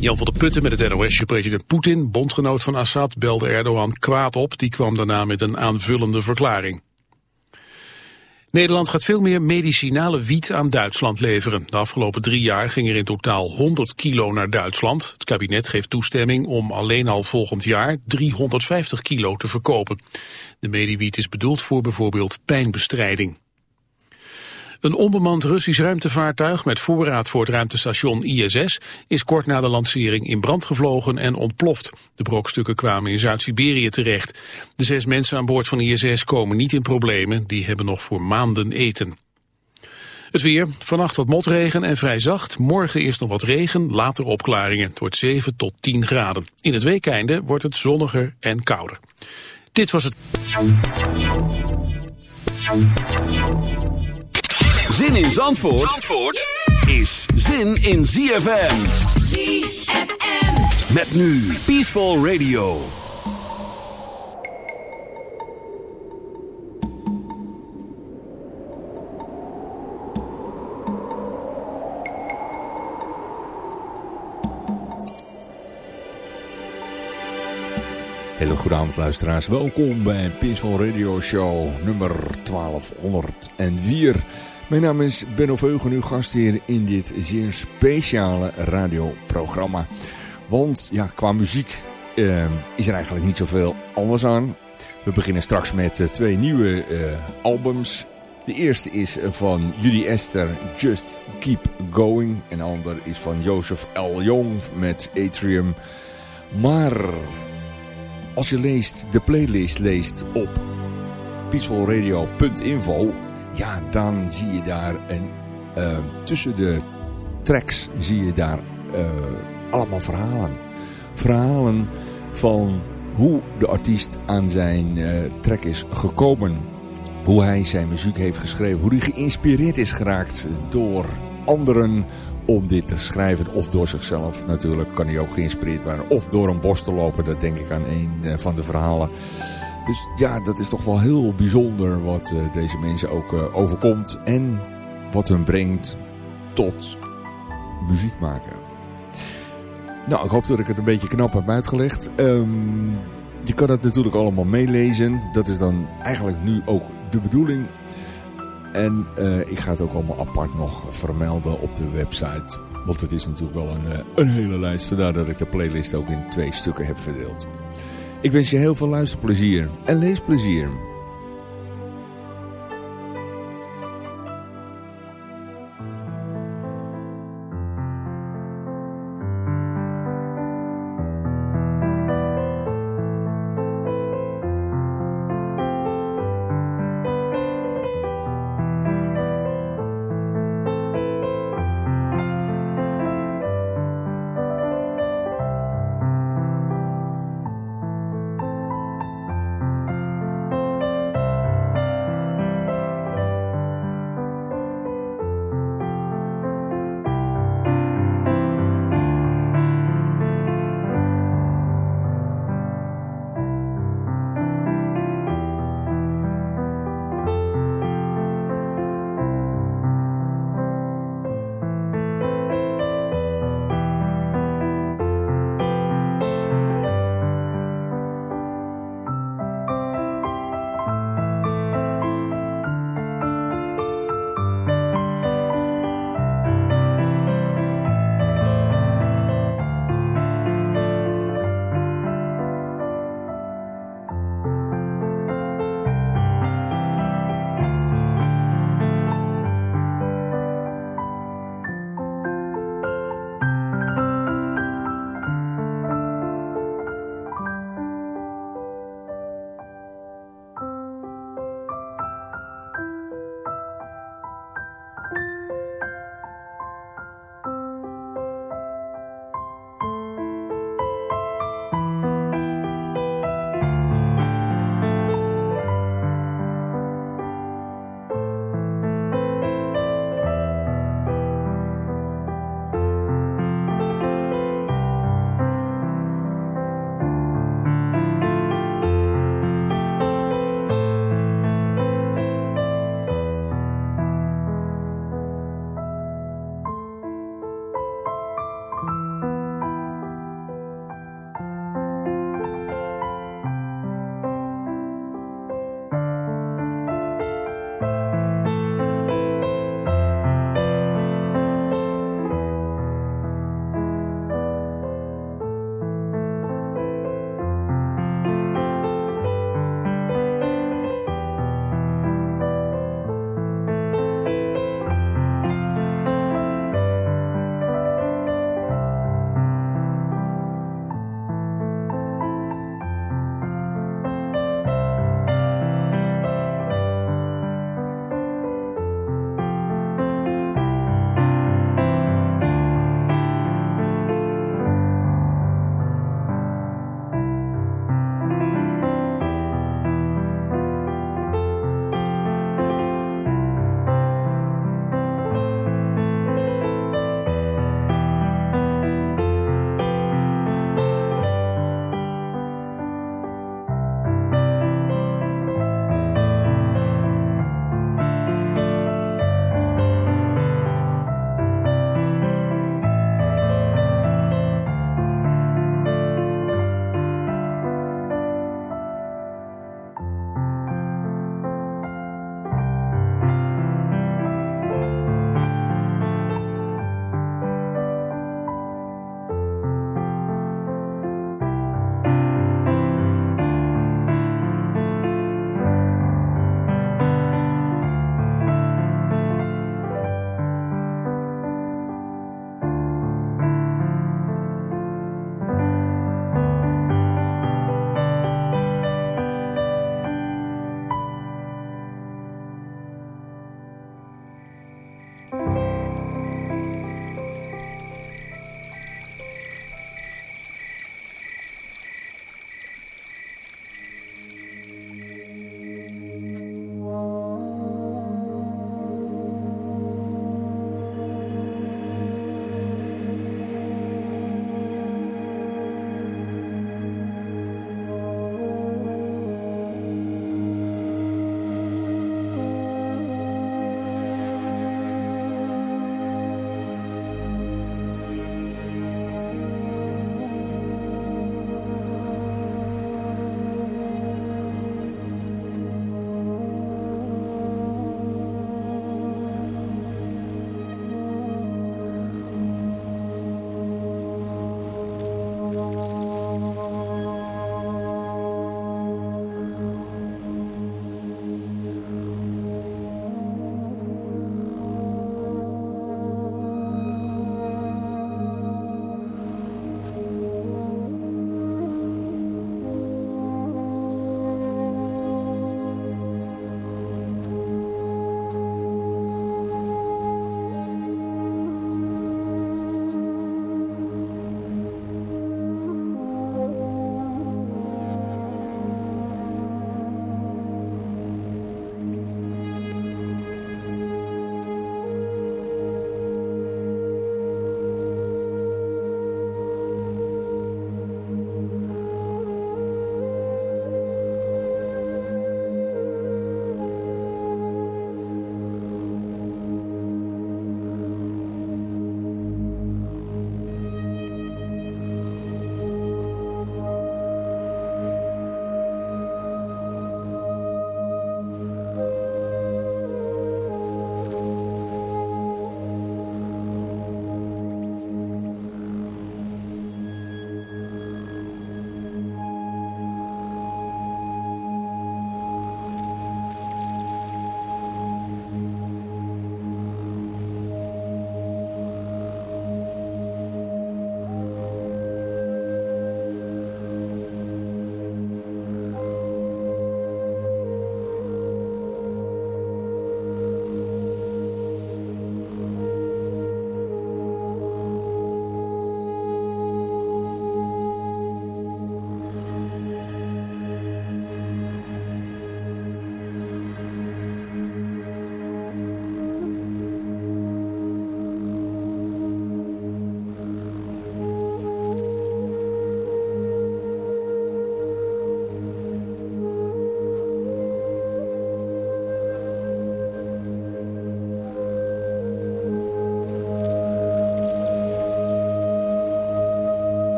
Jan van der Putten met het NOS. President Poetin, bondgenoot van Assad, belde Erdogan kwaad op. Die kwam daarna met een aanvullende verklaring. Nederland gaat veel meer medicinale wiet aan Duitsland leveren. De afgelopen drie jaar ging er in totaal 100 kilo naar Duitsland. Het kabinet geeft toestemming om alleen al volgend jaar 350 kilo te verkopen. De mediewiet is bedoeld voor bijvoorbeeld pijnbestrijding. Een onbemand Russisch ruimtevaartuig met voorraad voor het ruimtestation ISS is kort na de lancering in brand gevlogen en ontploft. De brokstukken kwamen in Zuid-Siberië terecht. De zes mensen aan boord van ISS komen niet in problemen, die hebben nog voor maanden eten. Het weer, vannacht wat motregen en vrij zacht. Morgen eerst nog wat regen, later opklaringen. Het wordt 7 tot 10 graden. In het weekeinde wordt het zonniger en kouder. Dit was het. Zin in Zandvoort, Zandvoort is zin in ZFM. ZFM. Met nu Peaceful Radio. Hele goede luisteraars. Welkom bij Peaceful Radio Show nummer 1204. Mijn naam is Benno Veugen, uw gastheer in dit zeer speciale radioprogramma. Want ja, qua muziek uh, is er eigenlijk niet zoveel anders aan. We beginnen straks met uh, twee nieuwe uh, albums. De eerste is van Judy Esther, Just Keep Going. En de ander is van Joseph L. Jong met Atrium. Maar als je leest, de playlist leest op peacefulradio.info ja, dan zie je daar een, uh, tussen de tracks zie je daar uh, allemaal verhalen. Verhalen van hoe de artiest aan zijn uh, track is gekomen. Hoe hij zijn muziek heeft geschreven. Hoe hij geïnspireerd is geraakt door anderen om dit te schrijven. Of door zichzelf natuurlijk kan hij ook geïnspireerd worden. Of door een bos te lopen. Dat denk ik aan een van de verhalen. Dus ja, dat is toch wel heel bijzonder wat uh, deze mensen ook uh, overkomt. En wat hun brengt tot muziek maken. Nou, ik hoop dat ik het een beetje knap heb uitgelegd. Um, je kan het natuurlijk allemaal meelezen. Dat is dan eigenlijk nu ook de bedoeling. En uh, ik ga het ook allemaal apart nog vermelden op de website. Want het is natuurlijk wel een, een hele lijst. Vandaar dat ik de playlist ook in twee stukken heb verdeeld. Ik wens je heel veel luisterplezier en leesplezier.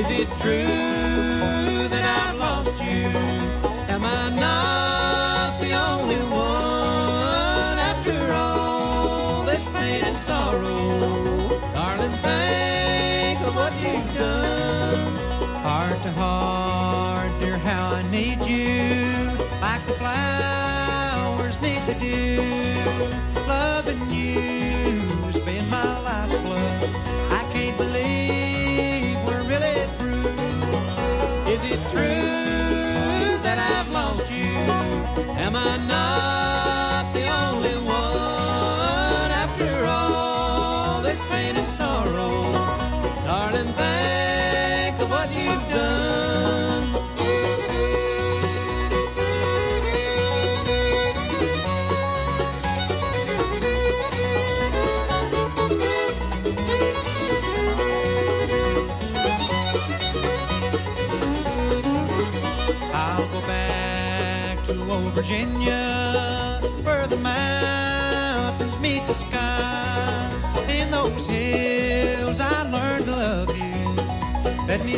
Is it true?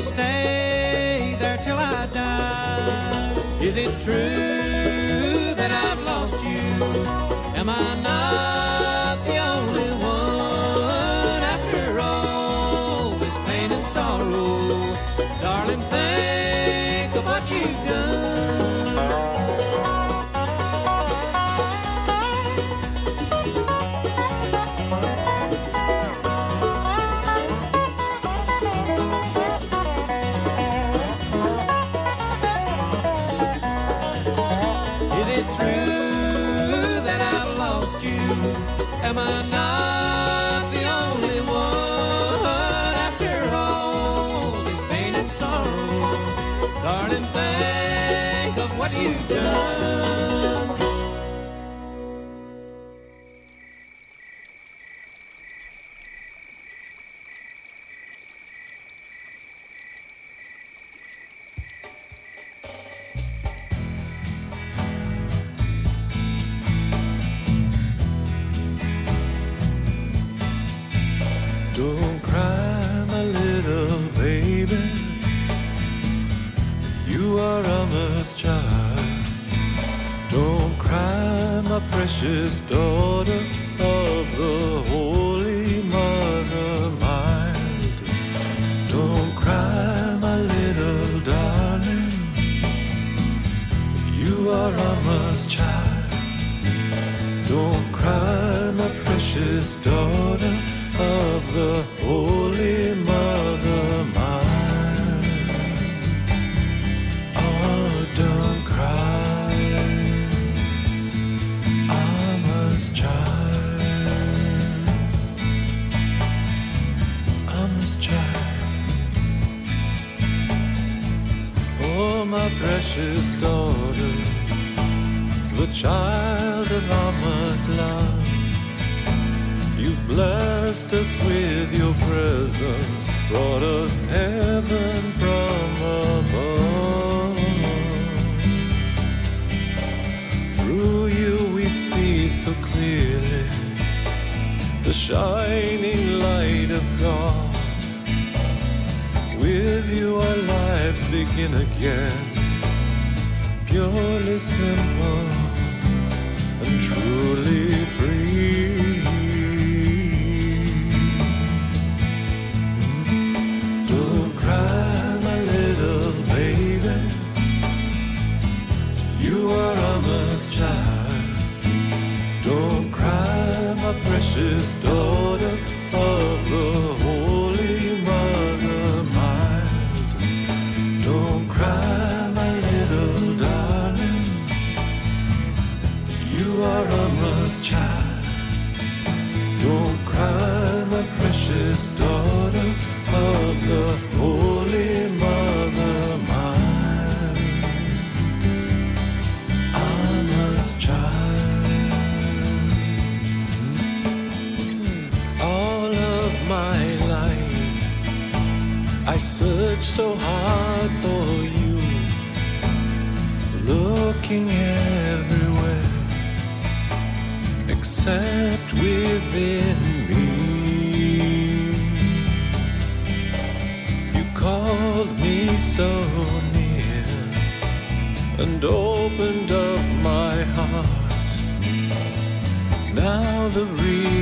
stay there till I die? Is it true? so clearly the shining light of God. With you, our lives begin again, purely simple and truly. so hard for you. Looking everywhere except within me. You called me so near and opened up my heart. Now the real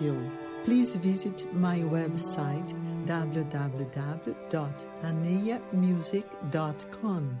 Radio. Please visit my website www.aneamusic.com.